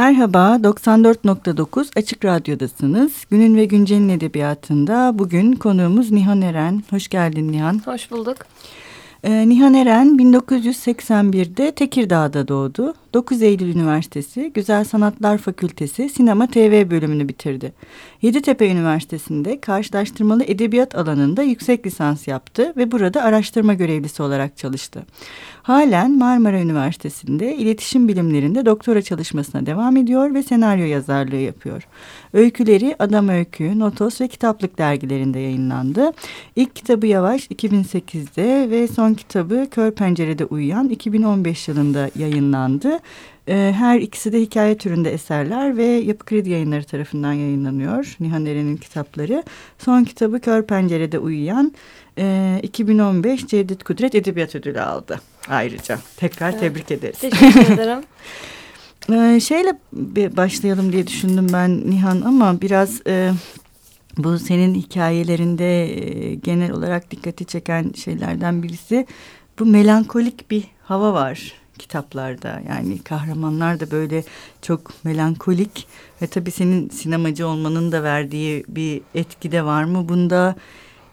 Merhaba, 94.9 Açık Radyo'dasınız. Günün ve Güncel'in edebiyatında bugün konuğumuz Nihan Eren. Hoş geldin Nihan. Hoş bulduk. Ee, Nihan Eren 1981'de Tekirdağ'da doğdu. 9 Eylül Üniversitesi Güzel Sanatlar Fakültesi Sinema TV bölümünü bitirdi. Yeditepe Üniversitesi'nde karşılaştırmalı edebiyat alanında yüksek lisans yaptı ve burada araştırma görevlisi olarak çalıştı. Halen Marmara Üniversitesi'nde iletişim bilimlerinde doktora çalışmasına devam ediyor ve senaryo yazarlığı yapıyor. Öyküleri Adam Öykü, Notos ve Kitaplık dergilerinde yayınlandı. İlk kitabı Yavaş 2008'de ve son kitabı Kör Pencere'de Uyuyan 2015 yılında yayınlandı. Ee, her ikisi de hikaye türünde eserler ve Yapı Kredi Yayınları tarafından yayınlanıyor. Nihan Eren'in kitapları. Son kitabı Kör Pencere'de Uyuyan 2015 e, Cevdet Kudret Edebiyat Ödülü aldı ayrıca. Tekrar evet. tebrik ederiz. Teşekkür ederim. Ee, şeyle başlayalım diye düşündüm ben Nihan ama biraz e, bu senin hikayelerinde e, genel olarak dikkati çeken şeylerden birisi bu melankolik bir hava var kitaplarda. Yani kahramanlar da böyle çok melankolik ve tabii senin sinemacı olmanın da verdiği bir etki de var mı bunda?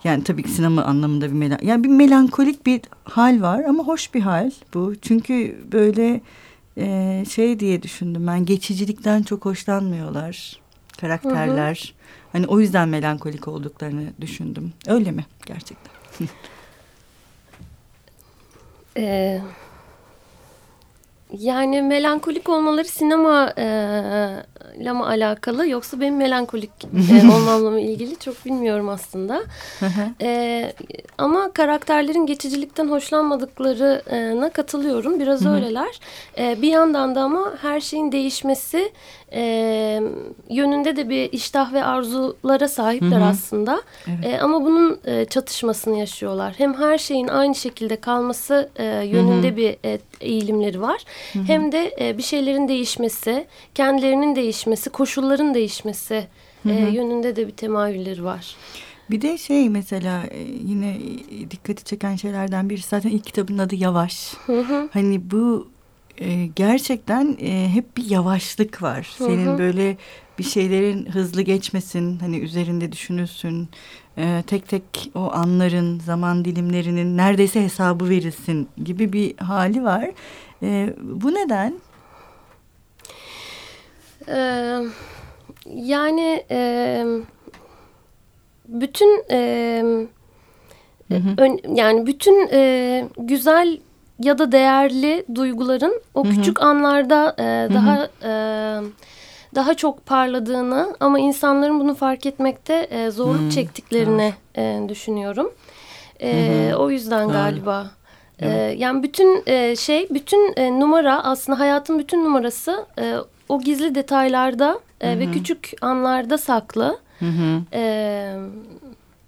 Yani tabii ki sinema anlamında bir melan yani bir melankolik bir hal var ama hoş bir hal bu. Çünkü böyle e, şey diye düşündüm ben geçicilikten çok hoşlanmıyorlar karakterler. Hı hı. Hani o yüzden melankolik olduklarını düşündüm. Öyle mi gerçekten? Ee, yani melankolik olmaları sinema e, ile mi alakalı yoksa benim melankolik e, olmamla mı ilgili çok bilmiyorum aslında. e, ama karakterlerin geçicilikten hoşlanmadıklarına katılıyorum. Biraz öyleler. E, bir yandan da ama her şeyin değişmesi e, yönünde de bir iştah ve arzulara sahipler aslında. Evet. E, ama bunun e, çatışmasını yaşıyorlar. Hem her şeyin aynı şekilde kalması e, yönünde bir e, eğilimleri var. Hem de e, bir şeylerin değişmesi, kendilerinin değişmesi koşulların değişmesi hı hı. E, yönünde de bir temayülleri var. Bir de şey mesela yine dikkati çeken şeylerden biri zaten ilk kitabın adı Yavaş. Hı hı. Hani bu e, gerçekten e, hep bir yavaşlık var. Hı hı. Senin böyle bir şeylerin hızlı geçmesin, hani üzerinde düşünülsün. E, tek tek o anların, zaman dilimlerinin neredeyse hesabı verilsin gibi bir hali var. E, bu neden? Ee, yani e, bütün e, hı hı. Ön, yani bütün e, güzel ya da değerli duyguların o hı hı. küçük anlarda e, daha hı hı. E, daha çok parladığını ama insanların bunu fark etmekte e, zorluk hı. çektiklerini e, düşünüyorum. E, hı hı. O yüzden galiba. E, yani bütün e, şey, bütün e, numara aslında hayatın bütün numarası e, o gizli detaylarda e, ve küçük anlarda saklı. Hı hı. E,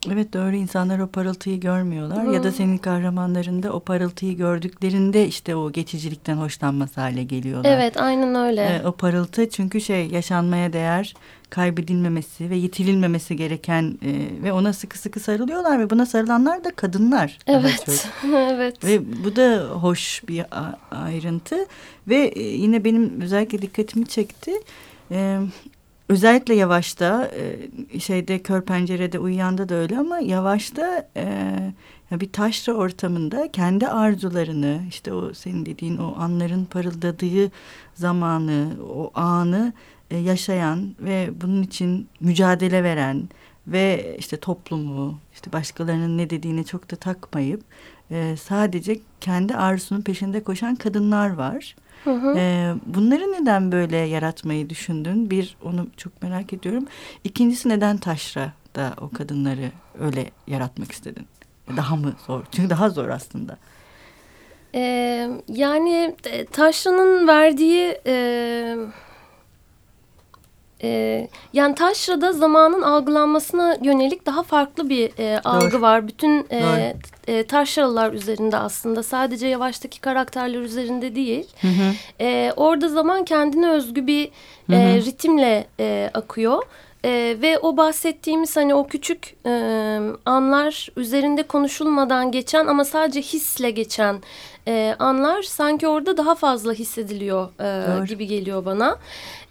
evet doğru insanlar o parıltıyı görmüyorlar hı. ya da senin kahramanlarında o parıltıyı gördüklerinde işte o geçicilikten hoşlanması hale geliyorlar. Evet aynen öyle. E, o parıltı çünkü şey yaşanmaya değer kaybedilmemesi ve yitirilmemesi gereken e, ve ona sıkı sıkı sarılıyorlar ve buna sarılanlar da kadınlar. Evet. evet. Ve bu da hoş bir ayrıntı ve e, yine benim özellikle dikkatimi çekti. E, özellikle yavaşta e, şeyde kör pencerede uyuyanda da öyle ama yavaşta e, bir taşra ortamında kendi arzularını işte o senin dediğin o anların parıldadığı zamanı o anı e, yaşayan ve bunun için mücadele veren ve işte toplumu işte başkalarının ne dediğini çok da takmayıp sadece kendi arzusunun peşinde koşan kadınlar var. Hı hı. E, bunları neden böyle yaratmayı düşündün? Bir onu çok merak ediyorum. İkincisi neden taşra da o kadınları öyle yaratmak istedin? Daha mı zor? Çünkü daha zor aslında. Ee, yani taşranın verdiği e, e, yani taşrada zamanın algılanmasına yönelik daha farklı bir e, algı var. Bütün e, e, taşralar üzerinde aslında sadece yavaştaki karakterler üzerinde değil. Hı hı. E, orada zaman kendine özgü bir e, hı hı. ritimle e, akıyor. E, ve o bahsettiğimiz hani o küçük e, anlar üzerinde konuşulmadan geçen ama sadece hisle geçen e, anlar sanki orada daha fazla hissediliyor e, gibi geliyor bana.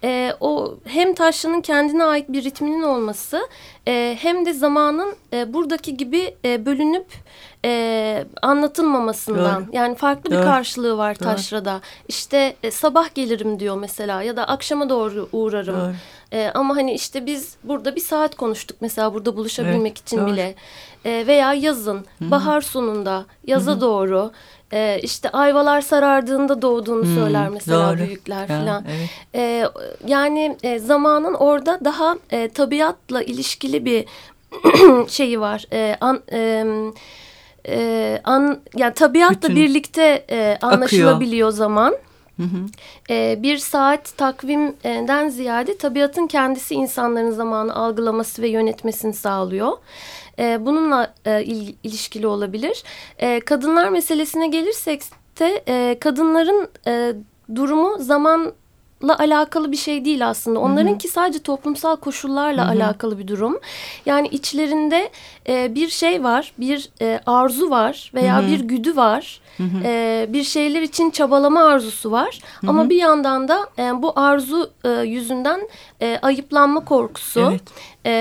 E, o hem taşlının kendine ait bir ritminin olması e, hem de zamanın e, buradaki gibi e, bölünüp e, anlatılmamasından Doğru. yani farklı Doğru. bir karşılığı var Doğru. taşrada. İşte e, sabah gelirim diyor mesela ya da akşama doğru uğrarım. Doğru. E, ama hani işte biz burada bir saat konuştuk mesela burada buluşabilmek evet, için doğru. bile. E, veya yazın, Hı-hı. bahar sonunda, yaza Hı-hı. doğru e, işte ayvalar sarardığında doğduğunu hmm, söyler mesela doğru. büyükler falan. Evet. E, yani e, zamanın orada daha e, tabiatla ilişkili bir şeyi var. E, an, e, e, an, yani tabiatla Bütün birlikte e, anlaşılabiliyor akıyor. zaman. Hı hı. E, bir saat takvimden ziyade tabiatın kendisi insanların zamanı algılaması ve yönetmesini sağlıyor e, bununla e, il, ilişkili olabilir. E, kadınlar meselesine gelirsek de e, kadınların e, durumu zaman la alakalı bir şey değil aslında. Onlarınki sadece toplumsal koşullarla Hı -hı. alakalı bir durum. Yani içlerinde e, bir şey var, bir e, arzu var veya Hı -hı. bir güdü var. E, bir şeyler için çabalama arzusu var. Hı -hı. Ama bir yandan da e, bu arzu e, yüzünden e, ayıplanma korkusu, evet. e,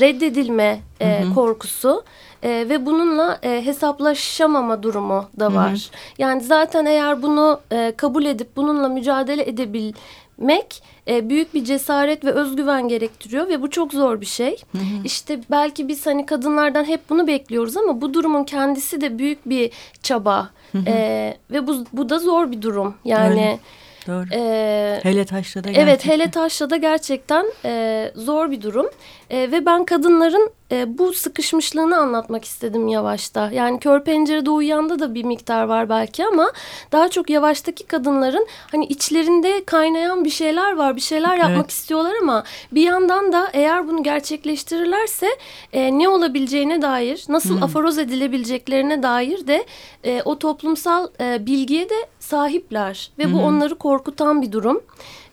reddedilme e, Hı -hı. korkusu e, ve bununla e, hesaplaşamama durumu da var. Hı hı. Yani zaten eğer bunu e, kabul edip bununla mücadele edebilmek e, büyük bir cesaret ve özgüven gerektiriyor ve bu çok zor bir şey. Hı hı. İşte belki biz hani kadınlardan hep bunu bekliyoruz ama bu durumun kendisi de büyük bir çaba hı hı. E, ve bu, bu da zor bir durum. Yani Öyle. Doğru. E, hele taşla da gerçekten. Evet hele taşla da gerçekten e, zor bir durum. E, ve ben kadınların e, bu sıkışmışlığını anlatmak istedim yavaşta. Yani kör pencerede uyuyanda da bir miktar var belki ama daha çok yavaştaki kadınların hani içlerinde kaynayan bir şeyler var. Bir şeyler yapmak evet. istiyorlar ama bir yandan da eğer bunu gerçekleştirirlerse e, ne olabileceğine dair, nasıl hmm. aforoz edilebileceklerine dair de e, o toplumsal e, bilgiye de sahipler ve bu hmm. onları korkutan bir durum.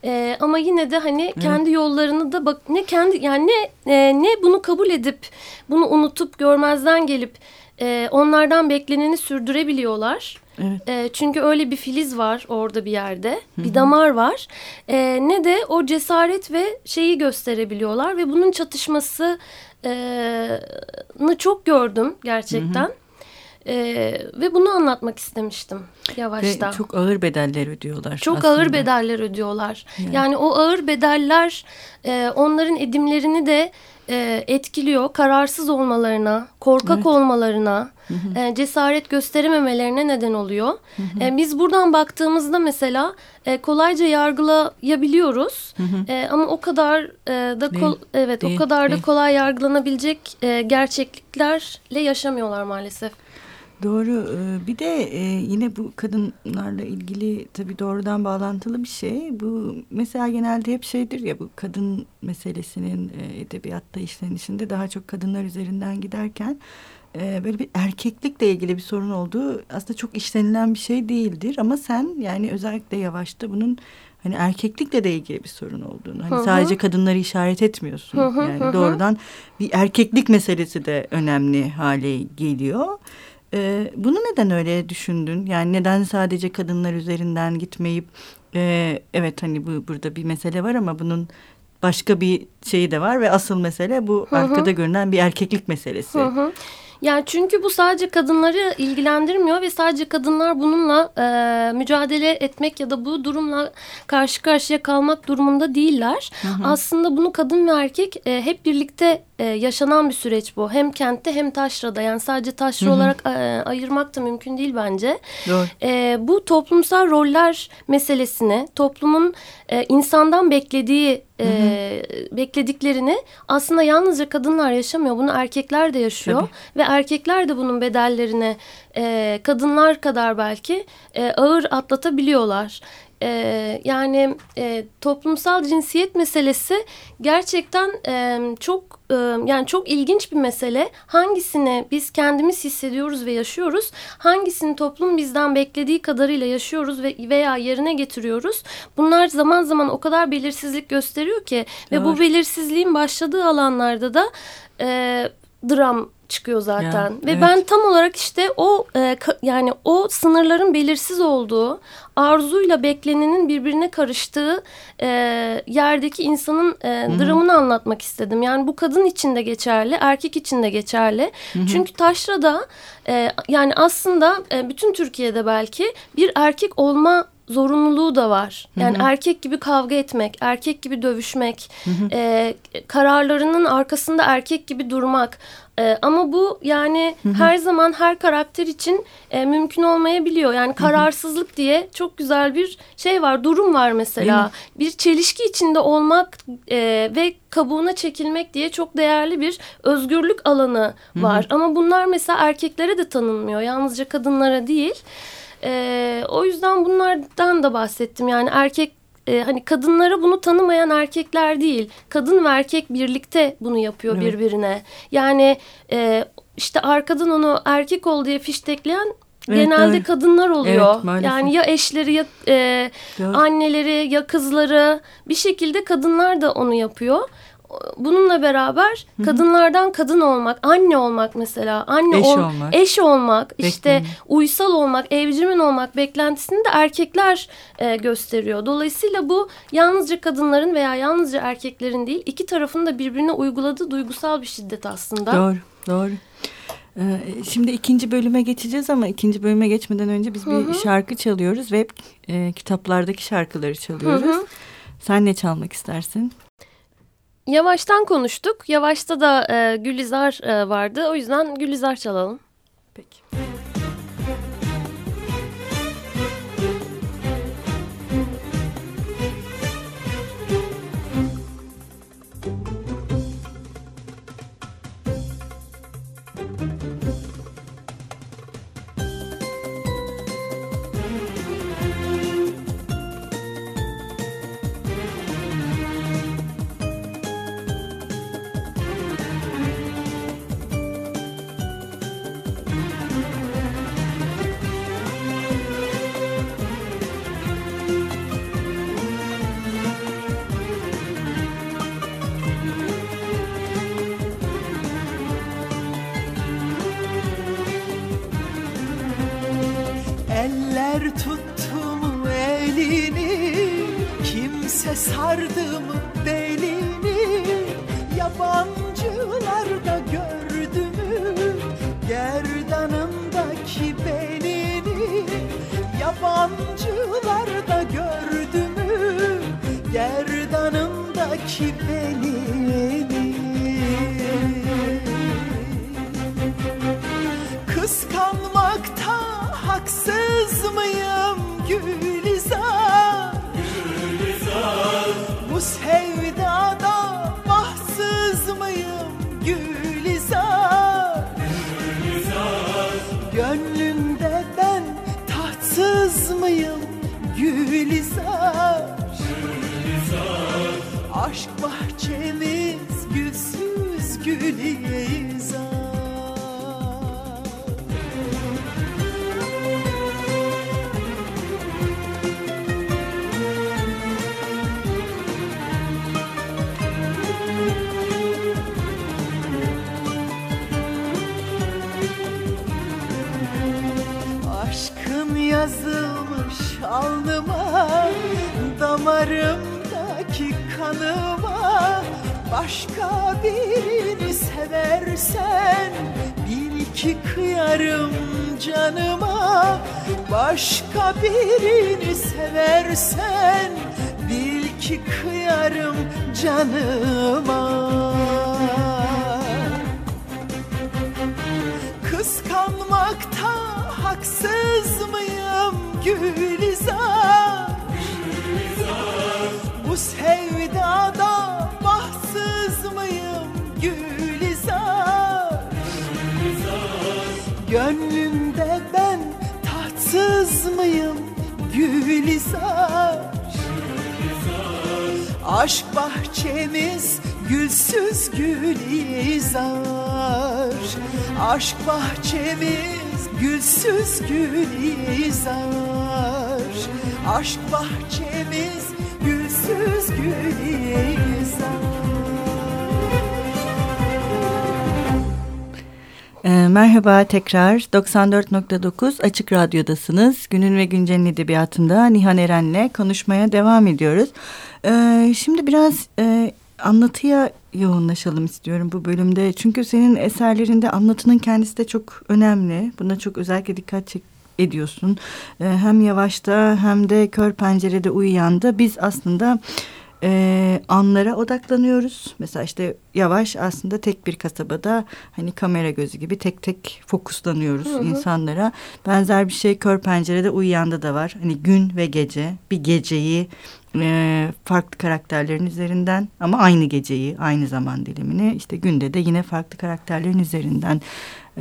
E, ama yine de hani kendi yollarını da bak ne kendi yani ne e, ne bunu kabul edip bunu unutup görmezden gelip e, onlardan bekleneni sürdürebiliyorlar. Evet. E, çünkü öyle bir filiz var orada bir yerde. Hı -hı. Bir damar var. E, ne de o cesaret ve şeyi gösterebiliyorlar ve bunun çatışmasını çok gördüm gerçekten. Hı -hı. Ee, ve bunu anlatmak istemiştim yavaşta. Ve çok ağır bedeller ödüyorlar. Çok aslında. ağır bedeller ödüyorlar. Yani, yani o ağır bedeller e, onların edimlerini de e, etkiliyor. Kararsız olmalarına, korkak evet. olmalarına, hı hı. E, cesaret gösterememelerine neden oluyor. Hı hı. E, biz buradan baktığımızda mesela e, kolayca yargılayabiliyoruz. Hı hı. E, ama o kadar e, da kol, evet değil, o kadar değil. da kolay yargılanabilecek e, gerçekliklerle yaşamıyorlar maalesef. Doğru. Ee, bir de e, yine bu kadınlarla ilgili tabii doğrudan bağlantılı bir şey. Bu mesela genelde hep şeydir ya bu kadın meselesinin e, edebiyatta işlenişinde daha çok kadınlar üzerinden giderken e, böyle bir erkeklikle ilgili bir sorun olduğu aslında çok işlenilen bir şey değildir. Ama sen yani özellikle yavaşta bunun hani erkeklikle de ilgili bir sorun olduğunu. Hani hı hı. sadece kadınları işaret etmiyorsun. Hı hı, yani hı. doğrudan bir erkeklik meselesi de önemli hale geliyor. E, bunu neden öyle düşündün? Yani neden sadece kadınlar üzerinden gitmeyip e, evet hani bu burada bir mesele var ama bunun başka bir şeyi de var ve asıl mesele bu hı hı. arkada görünen bir erkeklik meselesi. Hı hı. Yani çünkü bu sadece kadınları ilgilendirmiyor ve sadece kadınlar bununla e, mücadele etmek ya da bu durumla karşı karşıya kalmak durumunda değiller. Hı hı. Aslında bunu kadın ve erkek e, hep birlikte e, yaşanan bir süreç bu. Hem kentte hem taşrada yani sadece taşra hı hı. olarak e, ayırmak da mümkün değil bence. Doğru. E, bu toplumsal roller meselesini toplumun e, insandan beklediği e, beklediklerini aslında yalnızca kadınlar yaşamıyor. Bunu erkekler de yaşıyor Tabii. ve erkekler de bunun bedellerini e, kadınlar kadar belki e, ağır atlatabiliyorlar e, yani e, toplumsal cinsiyet meselesi gerçekten e, çok e, yani çok ilginç bir mesele. Hangisini biz kendimiz hissediyoruz ve yaşıyoruz, hangisini toplum bizden beklediği kadarıyla yaşıyoruz ve veya yerine getiriyoruz. Bunlar zaman zaman o kadar belirsizlik gösteriyor ki Doğru. ve bu belirsizliğin başladığı alanlarda da e, dram çıkıyor zaten. Ya, Ve evet. ben tam olarak işte o e, yani o sınırların belirsiz olduğu, arzuyla beklenenin birbirine karıştığı e, yerdeki insanın e, dramını anlatmak istedim. Yani bu kadın için de geçerli, erkek için de geçerli. Hı -hı. Çünkü Taşra'da e, yani aslında e, bütün Türkiye'de belki bir erkek olma zorunluluğu da var. Yani hı hı. erkek gibi kavga etmek, erkek gibi dövüşmek, hı hı. E, kararlarının arkasında erkek gibi durmak. E, ama bu yani hı hı. her zaman her karakter için e, mümkün olmayabiliyor. Yani kararsızlık hı hı. diye çok güzel bir şey var, durum var mesela. Bir çelişki içinde olmak e, ve kabuğuna çekilmek diye çok değerli bir özgürlük alanı var. Hı hı. Ama bunlar mesela erkeklere de tanınmıyor. Yalnızca kadınlara değil. E, o yüzden bunlardan da bahsettim. Yani erkek e, hani kadınlara bunu tanımayan erkekler değil. Kadın ve erkek birlikte bunu yapıyor evet. birbirine. Yani e, işte arkadan onu erkek ol diye fiştekleyen Evet, genelde evet. kadınlar oluyor. Evet, yani ya eşleri ya e, anneleri ya kızları bir şekilde kadınlar da onu yapıyor bununla beraber kadınlardan kadın olmak, anne olmak mesela, anne eş ol, olmak, eş olmak, Bekleyin. işte uysal olmak, evcimen olmak beklentisini de erkekler e, gösteriyor. Dolayısıyla bu yalnızca kadınların veya yalnızca erkeklerin değil, iki tarafın da birbirine uyguladığı duygusal bir şiddet aslında. Doğru, doğru. Ee, şimdi ikinci bölüme geçeceğiz ama ikinci bölüme geçmeden önce biz bir Hı -hı. şarkı çalıyoruz ve e, kitaplardaki şarkıları çalıyoruz. Hı -hı. Sen ne çalmak istersin? Yavaş'tan konuştuk. Yavaş'ta da e, Gülizar e, vardı. O yüzden Gülizar çalalım. Peki. Sardım belini? Yabancılar da gördü mü Gerdanımdaki belini? Yabancılar da gördü mü Gerdanımdaki belini? Kıskanmakta haksız mıyım Gülizar bu sevdada bahtsız mıyım Gülizar? Gülizar. Gönlümde ben tahtsız mıyım Gülizar? Gülizar. Aşk bahçemiz gülsüz Gülizar. Alnıma Damarımdaki kanıma. Başka birini seversen Bil ki kıyarım canıma. Başka birini seversen Bil ki kıyarım canıma Gülizar? Bu sevdada bahtsız mıyım Gülizar? Gönlümde ben tatsız mıyım? Gülizar. Aşk bahçemiz gülsüz Gülizar Aşk bahçemiz gülsüz gülizar Aşk bahçemiz gülsüz gülizar merhaba tekrar 94.9 Açık Radyo'dasınız. Günün ve Güncel'in edebiyatında Nihan Eren'le konuşmaya devam ediyoruz. Ee, şimdi biraz e, anlatıya yoğunlaşalım istiyorum bu bölümde. Çünkü senin eserlerinde anlatının kendisi de çok önemli. Buna çok özellikle dikkat çek ediyorsun. Ee, hem yavaşta hem de kör pencerede uyuyanda biz aslında e, anlara odaklanıyoruz. Mesela işte yavaş aslında tek bir kasabada hani kamera gözü gibi tek tek fokuslanıyoruz hı hı. insanlara. Benzer bir şey kör pencerede uyuyanda da var. Hani gün ve gece bir geceyi e, farklı karakterlerin üzerinden ama aynı geceyi aynı zaman dilimini işte günde de yine farklı karakterlerin üzerinden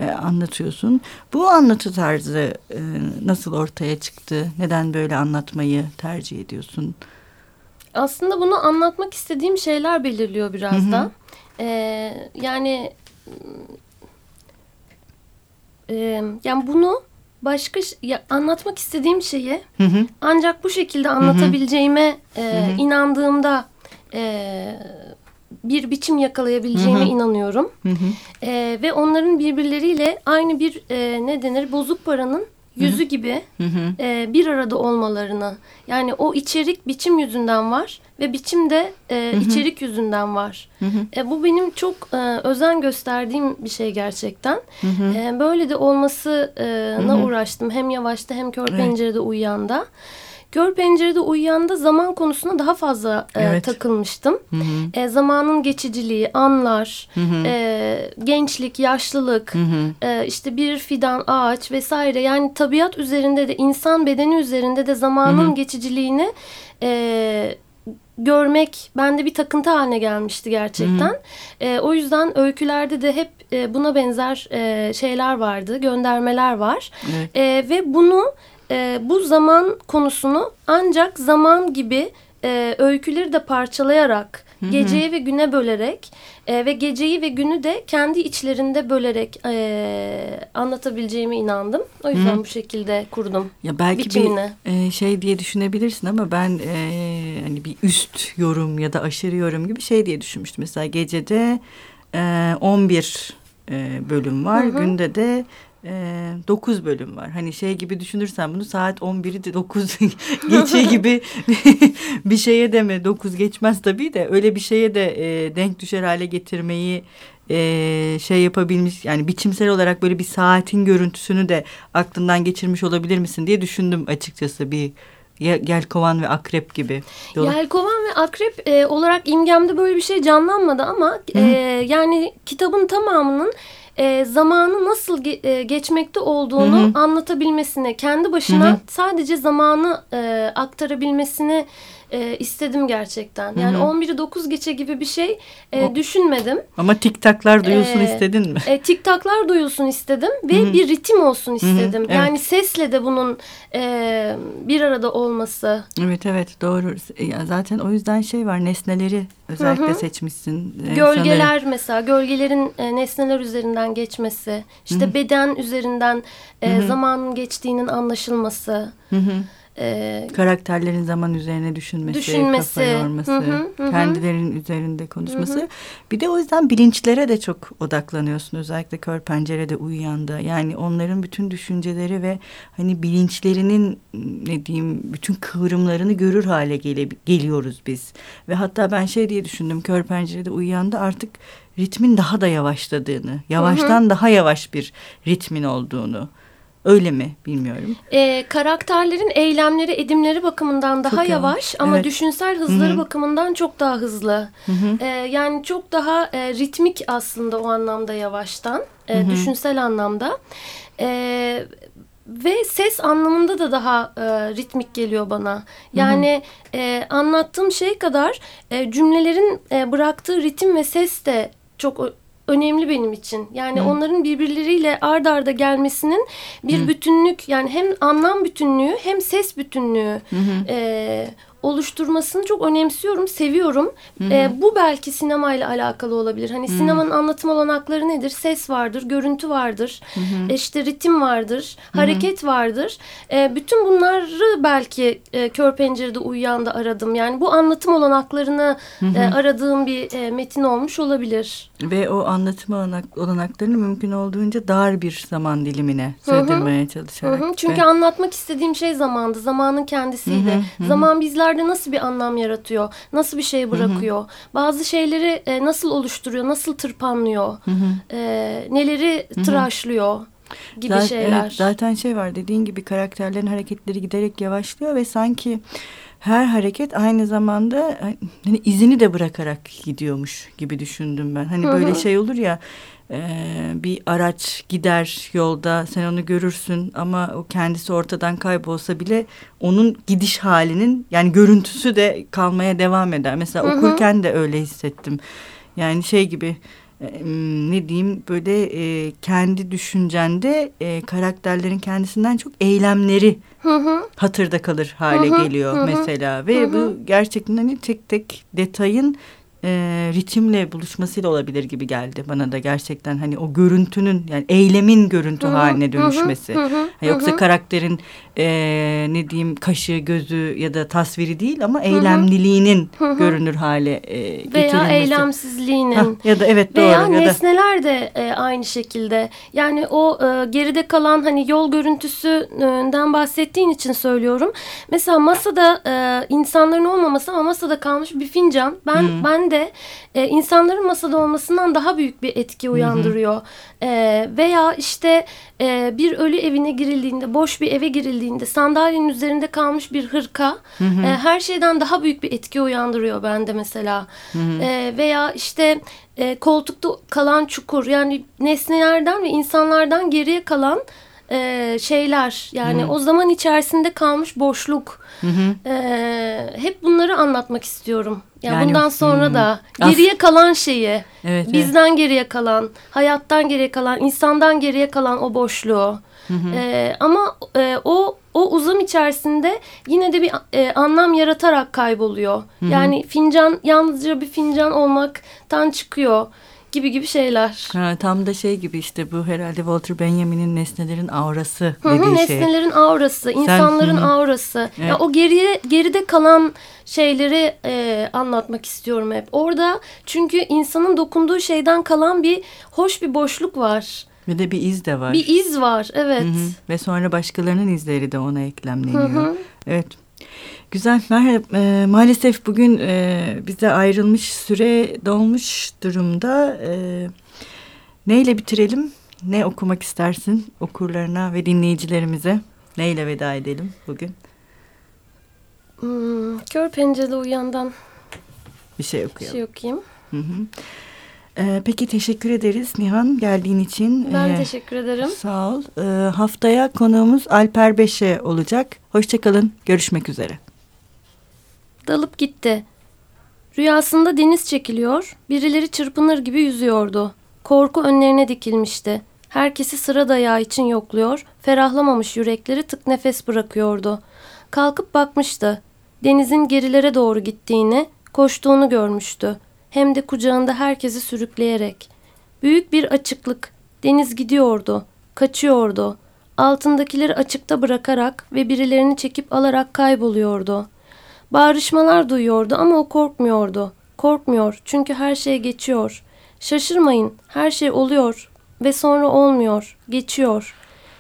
e, anlatıyorsun. Bu anlatı tarzı e, nasıl ortaya çıktı? Neden böyle anlatmayı tercih ediyorsun? Aslında bunu anlatmak istediğim şeyler belirliyor biraz hı hı. da. Ee, yani e, yani bunu başka ya, anlatmak istediğim şeyi hı hı. ancak bu şekilde anlatabileceğime hı hı. E, inandığımda e, bir biçim yakalayabileceğime hı hı. inanıyorum. Hı hı. E, ve onların birbirleriyle aynı bir e, ne denir bozuk paranın yüzü gibi. E, bir arada olmalarını yani o içerik biçim yüzünden var ve biçim de e, içerik yüzünden var. E, bu benim çok e, özen gösterdiğim bir şey gerçekten. E, böyle de olmasına uğraştım hem yavaşta hem kör evet. pencerede uyuyanda. Gör pencerede uyuyanda zaman konusuna daha fazla e, evet. takılmıştım. Hı hı. E, zamanın geçiciliği, anlar, hı hı. E, gençlik, yaşlılık, hı hı. E, işte bir fidan, ağaç vesaire. Yani tabiat üzerinde de insan bedeni üzerinde de zamanın hı hı. geçiciliğini e, görmek bende bir takıntı haline gelmişti gerçekten. Hı hı. E, o yüzden öykülerde de hep e, buna benzer e, şeyler vardı, göndermeler var. Evet. E, ve bunu e, bu zaman konusunu ancak zaman gibi e, öyküleri de parçalayarak Hı -hı. geceye ve güne bölerek e, ve geceyi ve günü de kendi içlerinde bölerek e, anlatabileceğime inandım. O yüzden Hı -hı. bu şekilde kurdum. Ya belki biçimini. bir e, şey diye düşünebilirsin ama ben e, hani bir üst yorum ya da aşırı yorum gibi şey diye düşünmüştüm. Mesela gecede e, 11 e, bölüm var, Hı -hı. günde de e, 9 bölüm var. Hani şey gibi düşünürsen bunu saat 11'i de 9 geçe gibi bir şeye de mi 9 geçmez tabii de öyle bir şeye de e, denk düşer hale getirmeyi e, şey yapabilmiş yani biçimsel olarak böyle bir saatin görüntüsünü de aklından geçirmiş olabilir misin diye düşündüm açıkçası bir Yelkovan ve Akrep gibi. Yelkovan ve Akrep e, olarak imgemde böyle bir şey canlanmadı ama e, yani kitabın tamamının e, zamanı nasıl ge e, geçmekte olduğunu Hı -hı. anlatabilmesine, kendi başına Hı -hı. sadece zamanı e, aktarabilmesini e, istedim gerçekten. Yani Hı -hı. 11'i 9 geçe gibi bir şey e, düşünmedim. Ama tiktaklar duyulsun e, istedin mi? E, tiktaklar duyulsun istedim ve Hı -hı. bir ritim olsun istedim. Hı -hı. Evet. Yani sesle de bunun e, bir arada olması. Evet evet doğru. Zaten o yüzden şey var nesneleri özellikle Hı -hı. seçmişsin. E, Gölgeler sanırım. mesela gölgelerin e, nesneler üzerinden geçmesi. işte Hı -hı. beden üzerinden e, Hı -hı. zamanın geçtiğinin anlaşılması. Hı -hı e, karakterlerin zaman üzerine düşünmesi, düşünmesi. kafa yorması, hı hı, hı. kendilerinin üzerinde konuşması. Hı hı. Bir de o yüzden bilinçlere de çok odaklanıyorsun özellikle kör pencerede uyuyanda. Yani onların bütün düşünceleri ve hani bilinçlerinin ne diyeyim bütün kıvrımlarını görür hale gele, geliyoruz biz. Ve hatta ben şey diye düşündüm kör pencerede uyuyanda artık ritmin daha da yavaşladığını, yavaştan hı hı. daha yavaş bir ritmin olduğunu Öyle mi bilmiyorum. Ee, karakterlerin eylemleri, edimleri bakımından daha çok yavaş, ama evet. düşünsel hızları Hı -hı. bakımından çok daha hızlı. Hı -hı. Ee, yani çok daha e, ritmik aslında o anlamda yavaştan, e, düşünsel anlamda. E, ve ses anlamında da daha e, ritmik geliyor bana. Yani hı hı. E, anlattığım şey kadar e, cümlelerin e, bıraktığı ritim ve ses de çok önemli benim için. Yani Hı. onların birbirleriyle ard arda gelmesinin bir Hı. bütünlük yani hem anlam bütünlüğü hem ses bütünlüğü e, oluşturmasını çok önemsiyorum, seviyorum. E, bu belki sinemayla alakalı olabilir. Hani sinemanın anlatım olanakları nedir? Ses vardır, görüntü vardır, e, işte ritim vardır, hareket vardır. E, bütün bunları belki e, Kör Pencere'de uyuyan da aradım. Yani bu anlatım olanaklarını e, aradığım bir e, metin olmuş olabilir. Ve o anlatım olanak, olanaklarını mümkün olduğunca dar bir zaman dilimine sığdırmaya çalışarak. Hı hı. Çünkü Ve- anlatmak istediğim şey zamandı. Zamanın kendisiydi. Zaman bizlerde nasıl bir anlam yaratıyor? Nasıl bir şey bırakıyor? Bazı şeyleri e, nasıl oluşturuyor? Nasıl tırpanlıyor? E, neleri tıraşlıyor? Gibi Zaten- şeyler. evet, zaten şey var dediğin gibi karakterlerin hareketleri giderek yavaşlıyor ve sanki her hareket aynı zamanda hani izini de bırakarak gidiyormuş gibi düşündüm ben. Hani böyle şey olur ya e, bir araç gider yolda sen onu görürsün ama o kendisi ortadan kaybolsa bile onun gidiş halinin yani görüntüsü de kalmaya devam eder. Mesela okurken de öyle hissettim. Yani şey gibi ne diyeyim böyle e, kendi düşüncende e, karakterlerin kendisinden çok eylemleri Hı hı. hatırda kalır hale Hı hı, geliyor hı hı, mesela. Ve hı bu gerçekten hani tek tek detayın e, ritimle buluşmasıyla olabilir gibi geldi bana da gerçekten hani o görüntünün yani eylemin görüntü Hı hı, haline hı hı, dönüşmesi. hı hı, Yoksa hı hı. karakterin e, ne diyeyim kaşı gözü ya da tasviri değil ama eylemliliğinin Hı hı. görünür hale e, Veya getirilmesi. eylemsizliğinin. Hah, ya da evet doğru Veya ya da nesneler de e, aynı şekilde. Yani o e, geride kalan hani yol görüntüsünden bahsettiğin için söylüyorum. Mesela masada e, insanların olmaması ama masada kalmış bir fincan. Ben ben de e, insanların masada olmasından daha büyük bir etki uyandırıyor. E, veya işte e, bir ölü evine girildiğinde, boş bir eve girildiğinde sandalyenin üzerinde kalmış bir hırka e, her şeyden daha büyük bir etki uyandırıyor bende mesela. E, veya işte e, koltukta kalan çukur yani nesnelerden ve insanlardan geriye kalan e, şeyler yani o zaman içerisinde kalmış boşluk. E, hep bunları anlatmak istiyorum. Yani, Yani, bundan sonra hmm. da As- geriye kalan şeyi Evet, bizden geriye kalan hayattan geriye kalan insandan geriye kalan o boşluğu. E, ama e, o o uzam içerisinde yine de bir e, anlam yaratarak kayboluyor. Yani fincan yalnızca bir fincan olmaktan çıkıyor gibi gibi şeyler. Ha, tam da şey gibi işte bu herhalde Walter Benjamin'in nesnelerin aurası Hı hı, dediği şey. nesnelerin aurası, insanların hı hı. aurası. Evet. Ya o geriye geride kalan şeyleri e, anlatmak istiyorum hep. Orada çünkü insanın dokunduğu şeyden kalan bir hoş bir boşluk var. Ve de bir iz de var. Bir iz var, evet. Hı hı. Ve sonra başkalarının izleri de ona eklemleniyor. Hı hı. Evet. Güzel. Merhaba. Ee, maalesef bugün e, bize ayrılmış süre dolmuş durumda. Ee, neyle bitirelim? Ne okumak istersin okurlarına ve dinleyicilerimize? Neyle veda edelim bugün? Hmm, kör pencerede uyandan Bir şey bir okuyalım. şey okuyayım. Hı hı. Ee, peki teşekkür ederiz Nihan geldiğin için. Ben Ee, teşekkür ederim. Sağ ol. Ee, haftaya konuğumuz Alper Beşe olacak. Hoşçakalın. Görüşmek üzere. Dalıp gitti. Rüyasında deniz çekiliyor, birileri çırpınır gibi yüzüyordu. Korku önlerine dikilmişti. Herkesi sıra dayağı için yokluyor, ferahlamamış yürekleri tık nefes bırakıyordu. Kalkıp bakmıştı. Denizin gerilere doğru gittiğini, koştuğunu görmüştü. Hem de kucağında herkesi sürükleyerek. Büyük bir açıklık. Deniz gidiyordu, kaçıyordu. Altındakileri açıkta bırakarak ve birilerini çekip alarak kayboluyordu. Bağrışmalar duyuyordu ama o korkmuyordu. Korkmuyor çünkü her şey geçiyor. Şaşırmayın, her şey oluyor ve sonra olmuyor, geçiyor.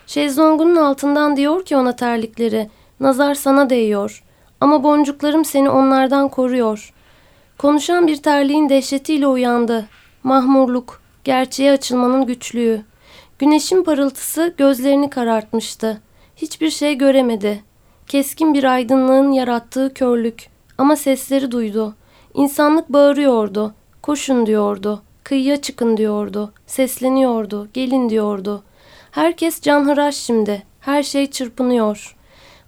Şezlongunun altından diyor ki ona terlikleri, nazar sana değiyor. Ama boncuklarım seni onlardan koruyor. Konuşan bir terliğin dehşetiyle uyandı. Mahmurluk, gerçeğe açılmanın güçlüğü. Güneşin parıltısı gözlerini karartmıştı. Hiçbir şey göremedi. Keskin bir aydınlığın yarattığı körlük. Ama sesleri duydu. İnsanlık bağırıyordu. Koşun diyordu. Kıyıya çıkın diyordu. Sesleniyordu. Gelin diyordu. Herkes canhıraş şimdi. Her şey çırpınıyor.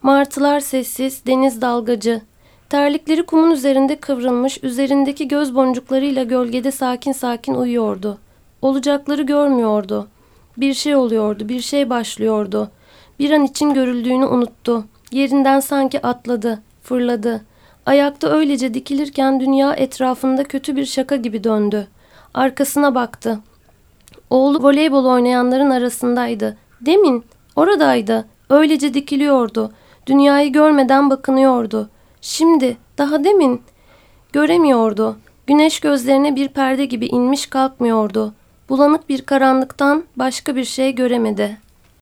Martılar sessiz, deniz dalgacı. Terlikleri kumun üzerinde kıvrılmış, üzerindeki göz boncuklarıyla gölgede sakin sakin uyuyordu. Olacakları görmüyordu. Bir şey oluyordu, bir şey başlıyordu. Bir an için görüldüğünü unuttu. Yerinden sanki atladı, fırladı. Ayakta öylece dikilirken dünya etrafında kötü bir şaka gibi döndü. Arkasına baktı. Oğlu voleybol oynayanların arasındaydı. Demin oradaydı. Öylece dikiliyordu. Dünyayı görmeden bakınıyordu. Şimdi daha demin göremiyordu. Güneş gözlerine bir perde gibi inmiş kalkmıyordu. Bulanık bir karanlıktan başka bir şey göremedi.''